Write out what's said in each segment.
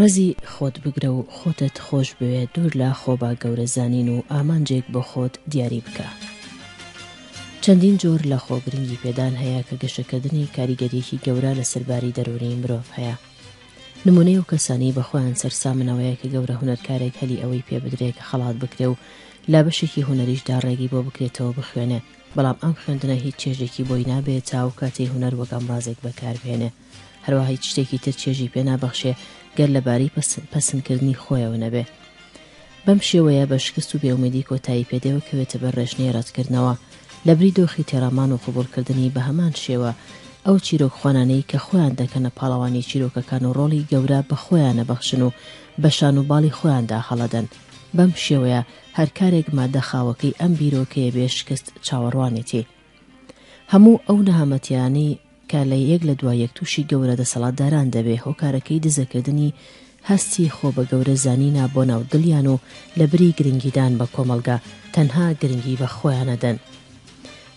ڕێزی خۆت بگرە و خۆتت خۆش بوێ دوور لە خۆبا گەورە زانین و ئامانجێک بۆ خۆت دیاری بکە. چەندین جۆر لە خۆگرنگی پێدان هەیە کە گەشەکردنی کاریگەریەکی گەورە لە سەرباری دەرونی مرۆڤ هەیە. نمونەی ئەو کەسانەی بە خۆیان سەرسامن ئەوەیە کە گەورە هونەرکارێک هەلی ئەوەی پێ بدرێ کە خەڵات بکرێ و لا بەشێکی هونەریشدا ڕێگەی بۆ بکرێتەوە بخوێنێ بەڵام ئەم خوێندنە هیچ چێژێکی بۆی نابێ تا ئەو کاتەی هونەر وەک ئەمڕازێک بەکاربهێنێ هەروەها هیچ شتێکی تر چێژی پێ نابەخشێ گەر لەبارەی پەسن پەسنکردنی خۆیەوە نەبێ بەم شێوەیە بە شکست و بێئومێدی کۆتایی پێدێ و کەوێتە بەر ڕێژنەی ڕەتکردنەوە، لەبری دۆخی تێڕامان و قبوڵکردنی، بەهەمان شێوە ئەو چیرۆکخوانانەی کە خۆیان دەکەنە پاڵەوانی چیرۆکەکان و ڕۆڵی گەورە بە خۆیان ئەبەخشن و بە شان و باڵی خۆیاندا هەڵئەدەن بەم شێوەیە هەر کارێک مادە خاوەکەی ئەم بیرۆکەیە بێ شکست چاوەڕوانێتی. هەموو ئەو نەهامەتیانەی کە لە یەک لە دوای یەک تووشی گەورە دەسەڵاتداران دەبێ هۆکارەکەی دزەکردنی هەستی خۆ بە گەورە زانینە بۆ ناو دڵیان و لە بری گرنگیدان بە کۆمەڵگا تەنها گرنگی بە خۆیان ئەدەن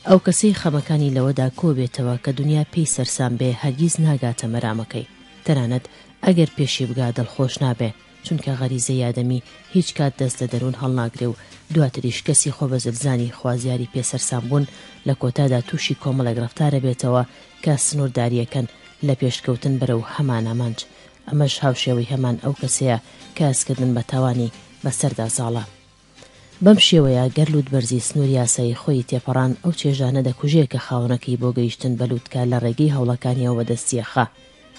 ئەو کەسەی خەمەکانی لەوەدا کۆ بێتەوە کە دونیا پێی سەرسام بێ هەرگیز ناگاتە مەرامەکەی تەنانەت ئەگەر پێشی بگا دڵخۆش نابێ چونکە غەریزەی ئادەمی هیچ کات دەست لە دەروون هەڵناگرێ و دواتریش کەسی خۆبەزلزانی خوازیاری پێ سەرسامبوون لە کۆتادا تووشی کۆمەڵێک ڕەفتارەبێتەوە کە سنووردارییەکەن لە پێشکەوتن بەرەو هەمان ئامانج ئەمەش هاوشێوەی هەمان ئەو کەسەیە کە هەستکردن بە تاوانی بەسەردا زاڵە. بەم شێوەیە گەر لووتبەرزی سنوور یاسایی خۆی تێپەڕاند ئەو چێژانە دەکوژێ کە خاوەنەکەی بۆ گەیشتن بە لووتکە لە ڕێگەی هەوڵەکانیەوە بەدەستیەخا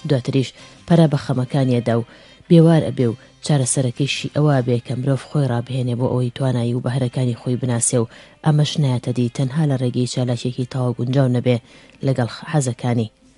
دواتریش پەرە بە خەمەکانی ئەدا و بێوار ئەبێ و چارەسەرەکەیشی ئەوە ئەبێ کە مرۆڤ خۆی ڕابهێنێ بۆ ئەوەی توانایی و بەهرەکانی خۆی بناسێ و ئەمەش نایەتەدی تەنها لە ڕێگەی چالاکیەکی تەواو گونجاو نەبێ لەگەڵ حەزەکانی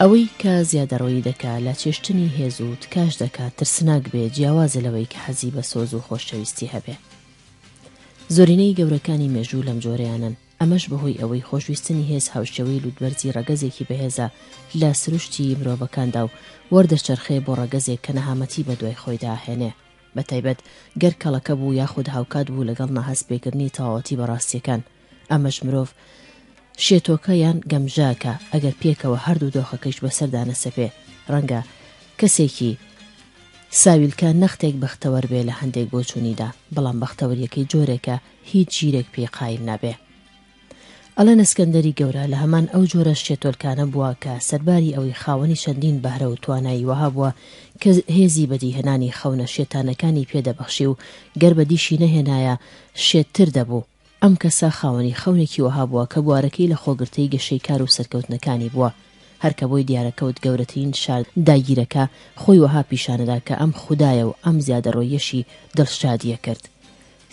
ئەوەی کە زیادەڕۆیی دەکا لە چێشتنی هێز و تکاش دەکا ترسناک بێ جیاوازە لەوەی کە حەزی بە سۆز و خۆشەویستی هەبێ. زۆرینەی گەورەکانی مێژوو لەم جۆرەیانەن، ئەمەش بەهۆی ئەوەی خۆشویستنی هێز هاوشێوەی لووتبەرزی ڕەگەزێکی بەهێزە لە سروشتی مرۆڤەکاندا و وەردەچەرخێ بۆ ڕەگەزێک کە نەهامەتی بەدوای خۆیدا ئەهێنێ. بە تایبەت گەر کەڵەکە بوو یاخود هاوکات بوو لەگەڵ ناهەست پێکردنی تەواوەتی بە ڕاستییەکان، ئەمەش مرۆڤ شێتۆکە یان گەمژەکە، ئەگەر پێکەوە هەردوو دۆخەکەیش بەسەردا نەسەپێ، ڕەنگە کەسێکی ساویلکە نەختێک بەختەوەر بێ لە هەندێک بۆچوونیدا، بەڵام بەختەوەرییەکەی جۆرێکە هیچ ژیرێک پێی قایل نابێ. ئەڵێن ئەسکەندەری گەورە لە هەمان ئەو جۆرە شێتۆلکانە بووە کە سەرباری ئەوەی خاوەنی چەندین بەهرە و توانایی وەها بووە کە هێزی بەدیهێنانی خەونە شێتانەکانی پێ دەبەخشی و گەر بەدیشی نەهێنایە شێتتر دەبوو، ئەم کەسە خاوەنی خەونێکی وەها بووە کە بوارەکەی لە خۆگرتەی گەشەی کار و سەرکەوتنەکانی بووە، هەر کە بۆی دیارە کەوت گەورەترین شار داگیرەکە خۆی وەها پیشانەدا کە ئەم خودایە و ئەم زیادەڕۆییەشی دڵشادییە کرد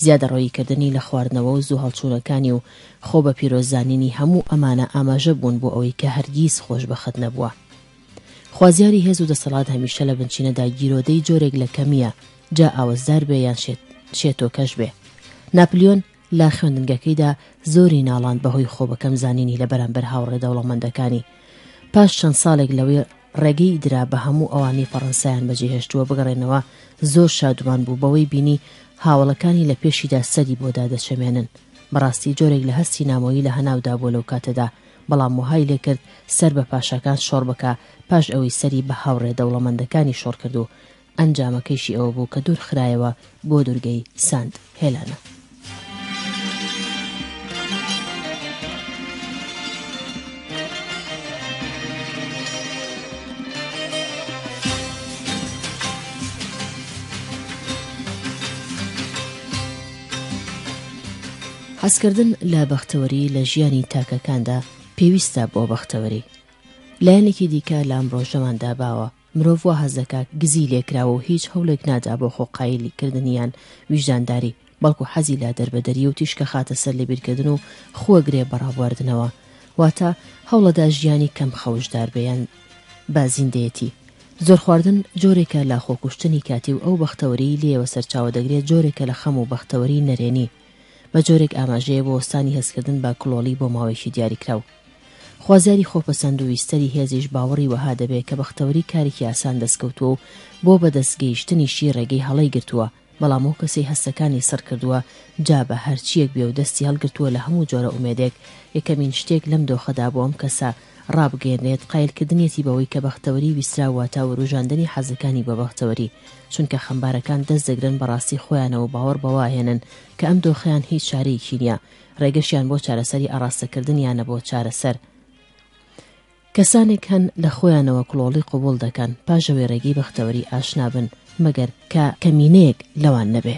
زیادەڕۆییکردنی لە خواردنەوە و زوو هەڵچوونەکانی و خۆ بە پیرۆز زانینی هەموو ئەمانە ئاماژە بوون بۆ ئەوەی کە هەرگیز خۆشبەخت نەبووە. خوازیاری هێز و دەسەڵات هەمیشە لە بنچینەدا گیرۆدەی جۆرێک لە کەمییە جا ئاوەزدار بێ یان شێتۆکەش بێ. ناپلیۆن لە خوێندنگەکەیدا زۆری ناڵاند بە هۆی خۆ بە کەم زانینی لە بەرامبەر هاوڕێ دەوڵەمەندەکانی. پاش چەند ساڵێک لەوەی ڕێگەی درا بە هەموو ئەوانەی فەڕەنسایان بەجێهێشتووە بگەڕێنەوە، زۆر شادومان بوو بەوەی بینی هاوەڵەکانی لە پێشیدا سەری بۆ دادەچەمێنن. بەڕاستی جۆرێک لە هەستی نامۆیی لە هەناودا بووە لەو کاتەدا، بەڵام وەهای لێ کرد سەر بە پاشاکان شۆڕ بکا، پاش ئەوەی سەری بە هاوڕێ دەوڵەمەندەکانی شۆڕ کرد و ئەنجامەکەیشی ئەوە بوو کە دوورخرایەوە بۆ دوورگەی سانت هێلانا. حەزکردن لە بەختەوەری لە ژیانی تاکەکاندا پێویستە بۆ بەختەوەری. لایەنێکی دیکە لە ئەمڕۆژەماندا باوە مرۆڤ وا هەست دەکا گزی لێ کراوە و هیچ هەوڵێک نادا بۆ خۆ قایلی کردنی یان ویژدانداری، بەڵکو حەزی لە دەربەدەریە و تیشکە خاتە سەر لەبیرکردن و خوەگرێ بە ڕابواردنەوە واتە هەوڵەدا ژیانی کەم خەوشدار بێ یان بە زیندەیەتی. زۆر خواردن جۆرێکە لە خۆکوشتنی کاتی و ئەو بەختەوەریی لێیەوە سەرچاوە دەگرێ جۆرێکە لە خەم و بەختەوەریی نەرێنی، بە جۆرێک ئاماژەیە بۆ وەستانی هەستکردن بە کڵۆڵی بۆ ماوەیەکی دیاریکراو. خوازیاری خۆپەسەند و ویستەری هێزیش باوەڕی وەها دەبێ کە بەختەوەری کارێکی ئاسان دەستکەوتووە و بۆ بەدەست گەیشتنیشی ڕێگەی هەڵەی گرتووە، بەڵام ئەو کەسەی هەستەکانی سڕ کردووە جا بە هەرچییەک بێ و دەستی هەڵگرتووە لە هەموو جۆرە ئومێدێک، یەکەمین شتێک لەم دۆخەدا بۆ ئەم کەسە، ڕابگەیەنێت، قایلکردنیەتی بەوەی کە بەختەوەری ویستراو واتە وروژاندنی حەزەکانی بە بەختەوەری، چونکە خەمبارەکان دەست دەگرن بە ڕاستی خۆیانەوە و باوەڕ بەوە ئەهێنن کە ئەم دۆخەیان هیچ چارەیەکی نیە، ڕێگەشیان بۆ چارەسەری ئاڕاستەکردنیانە بۆ چارەسەر. کەسانێک هەن لە خۆیانەوە کڵۆڵی قبوڵ دەکەن پاش ئەوەی ڕێگەی بەختەوەری ئاشنا بن، مەگەر کە کەمینەیەک لەوان نەبێ.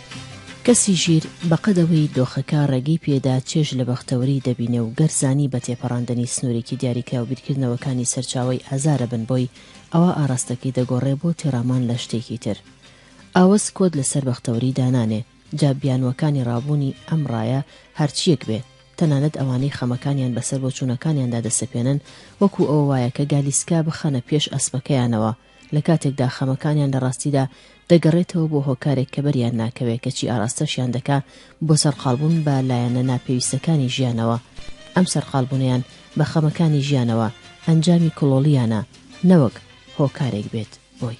کەسی ژیر بەقەد ئەوەی دۆخەکە ڕێگەی پێدا چێژ لە بەختەوەری دەبینێ و گەر زانی بە تێپەڕاندنی سنوورێکی دیاریکراو بیرکردنەوەکانی سەرچاوەی ئازارە بن بۆی ئەوا ئاڕاستەکەی دەگۆڕێ بۆ تێڕامان لە شتێکی تر ئاوەز کۆت لەسەر بەختەوەری دانانێ جا بیانووەکانی ڕابوونی ئەم ڕایە هەرچییەک بێ تەنانەت ئەوانەی خەمەکانیان بەسەر بۆچوونەکانیاندا دەسەپێنن وەکوو ئەوە وایە کە گالیسکە بخەنە پێش ئەسپەکەیانەوە لە کاتێکدا خەمەکانیان لە ڕاستیدا دەگەڕێتەوە بۆ هۆکارێک کە بەریان ناکەوێ کەچی ئاراستەشیان دەکا بۆ سەرقاڵبوون بە لایەنە ناپێویستەکانی ژیانەوە، ئەم سەرقاڵبوونەیان بە خەمەکانی ژیانەوە ئەنجامی کڵۆڵییانە نەوەک هۆکارێک بێت بۆی.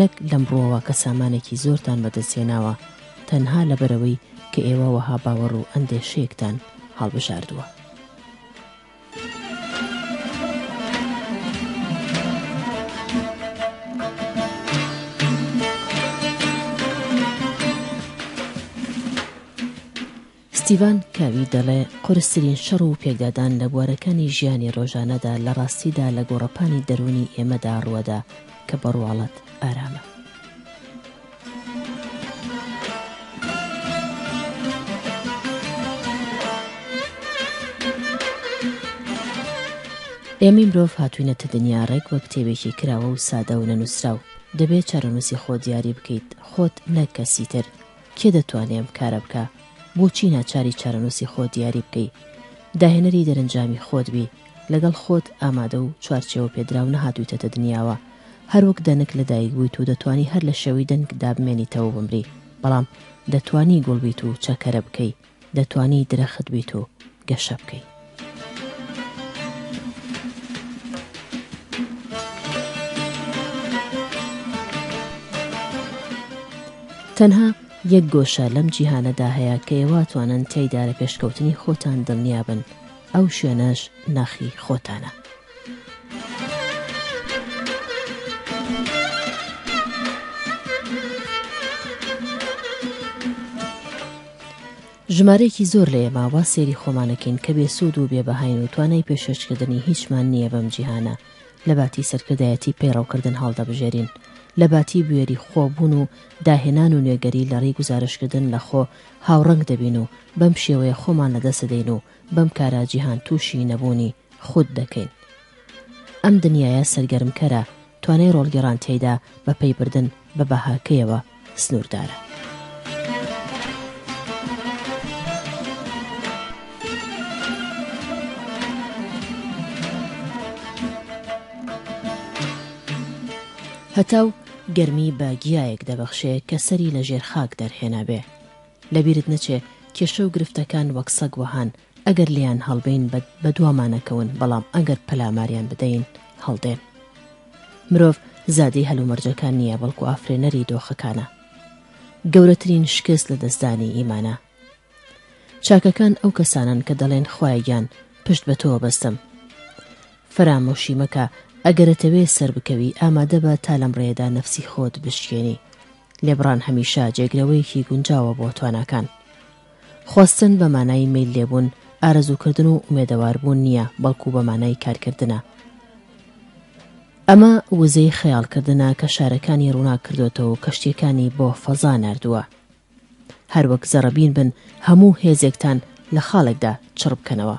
نەک لەم ڕووەوە کە سامانێکی زۆرتان بەدەستهێناوە تەنها لەبەرئەوەی کە ئێوە وەها باوەڕ و ئەندێشەیەکتان هەڵبژاردووە. ستیڤان کاوی دەڵێ قورسترین شەڕ و پێکدادان لە بوارەکانی ژیانی ڕۆژانەدا لە ڕاستیدا لە گۆڕەپانی دەروونی ئێمەدا ڕووەدا کە بە ڕواڵەت ئارامە. ئێمەی مرۆڤ هاتووینەتە دنیا ڕێک وەک کتێبێکی کراوە و سادە و نەنووسراو. دەبێ چارەنووسی خۆت دیاری بکەیت، خۆت نەک کەسی تر. کێ دەتوانێ ئەم کارە بکا؟ بۆچی ناچاری چارەنووسی خۆت دیاری بکەی؟ داهێنەری دەرەنجامی خۆت بی، لەگەڵ خۆت ئامادە و چوارچێوە پێدراو نەهاتوویتەتە دنیاوە. هەر وەک دەنک لە دایک بوویت و دەتوانی هەر لە شێوەی دەنک دا بمێنیتەوە و بمری، بەڵام دەتوانی گوڵ بیت و چەکەرە بکەی. دەتوانی درەخت بیت و گەشە بکەی. تەنها یەک گۆشە لەم جیهانەدا هەیە کە ئێواتوانن تیایدا لە پێشکەوتنی خۆتان دڵنیابن ئەو شوێنەش ناخی خۆتانە ژمارەیەکی زۆر لە ئێمە وا سەیری خۆمانەکەین کە بێسوود و بێبەهاین و توانای پێشێشکردنی هیچمان نییە بەم جیهانە لە باتی سەرکردایەتی پەیڕەوکردن هەڵدەبژێرین لە باتی بوێری خۆبوون و داهێنان و نوێگەری لەڕێی گوزارشتکردن لە خۆ هاوڕەنگ دەبین و بەم شێوەیە خۆمان لەدەست دەدەین و بەم کارە جیهان تووشی نەبوونی خود دەکەین. ئەم دنیایە سەرگەرمکەرە، توانای ڕۆڵگێڕان تیایدا بە پەیبردن بە بەهاکەیەوە سنووردارە. هەتاو گەرمی بە گیایەک دەبەخشێ کە سەری لە ژێر خاک دەرهێنابێ. لەبیرت نەچێ کێشە و گرفتەکان وەک سەگ وەهان ئەگەر لێیان هەڵبێین بەدوامانەکەون، بەڵام ئەگەر پەلاماریان بدەین هەڵدێن. مرۆڤ زادەی هەلومەرجەکان نییە، بەڵکو ئافرێنەری دۆخەکانە. گەورەترین شکست لەدەستدانی ئیمانە. چاکەکان ئەو کەسانەن کە دەڵێن خوایە گیان پشت بە تۆوە بەستم. فەرامۆشی مەکە ئەگەرەتەوێ سەربکەوی ئامادەبە تا لەم ڕێدا نەفسی خۆت بشکێنی، لێبڕان هەمیشە جێگرەوەیەکی گونجاوە بۆ تواناکان. خواستن بە مانای مەیل لێبوون، ئارەزووکردن و ئومێدەواربوون نییە، بەڵکو بە مانای کارکردنە. ئەمە وزەی خەیاڵکردنە کە شارەکانی ڕووناک کردوەتەوە و کەشتیەکانی بۆ فەزا ناردووە. هەروەک زەڕەبین بن هەموو هێزێکتان لە خاڵێکدا چڕبکەنەوە.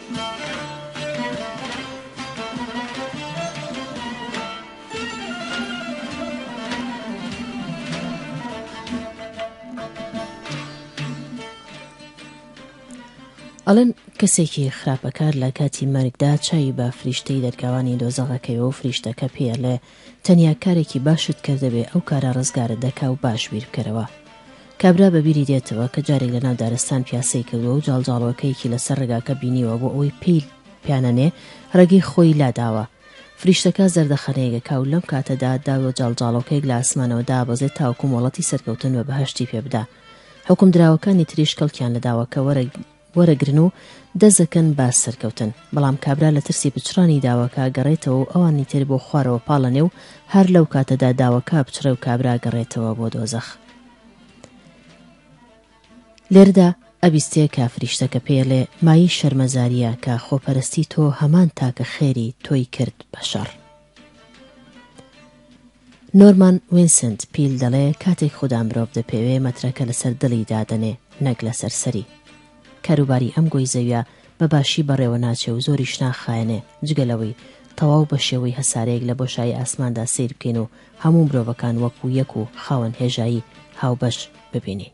ئەڵێن کەسێکی خراپەکار لە کاتی مەرگدا چاوی بە فریشتەی دەرگاوانی دۆزەغەکەیەوە و فریشتەکە پێیەڵێ تەنیا کارێکی باشت کردبێ ئەو کارە ڕزگارت دەکا و باش بیر بکەرەوە. کابرا بە بیری دێتەوە کە جارێک لە ناو دارستان پیاسەی کردووە و جاڵجاڵۆکەیەکی لە سەر ڕێگاکە بینیوە بۆ ئەوەی پێی پیانەنێ ڕێگەی خۆی لا داوە. فریشتەکە زەردەخەنەیەک ئەکا و لەم کاتەدا داوە جاڵجاڵۆکەیەک لە ئاسمانەوە دابەزێ تاوەکو مۆڵەتی سەرکەوتن بە بەهەشتی پێ بدا. حوکمدراوەکانی تریش کەڵکیان لە داوە کە وەرە وەرەگرن و دەستدەکەن بە سەرکەوتن، بەڵام کابرا لە ترسی پچڕانی داوەکە گەڕێتەوە و ئەوانی تر بۆ خوارەوە پاڵەنێ و هەر لەو کاتەدا داوەکە ئەپچڕێ و کابرا گەڕێتەوە بۆ دۆزەخ. لێرەدا ئەبیستێ کە فریشتە کە پێیەلێ مایی شەرمەزارییە کە خۆپەرستی تۆ هەمان تاکە خێری تۆی کرد بە شەڕ. نۆرمان وینسنت پیل دەڵێ کاتێک خودا مرۆڤ دەپێوێ مەترەکە لەسەر دڵی دادەنێ نەک لەسەر سەری. کاروباری ئەم گۆی زەویە بە باشی بەڕێوە ناچێ و زۆریش ناخایەنێ جگە لەوەی تەواو بە شێوەی هەسارەیەک لە بۆشایی ئاسماندا سەیر بکەین و هەموو مرۆڤەکان وەکوو یەک و خاوەن هێژایی هاوبەش ببینین.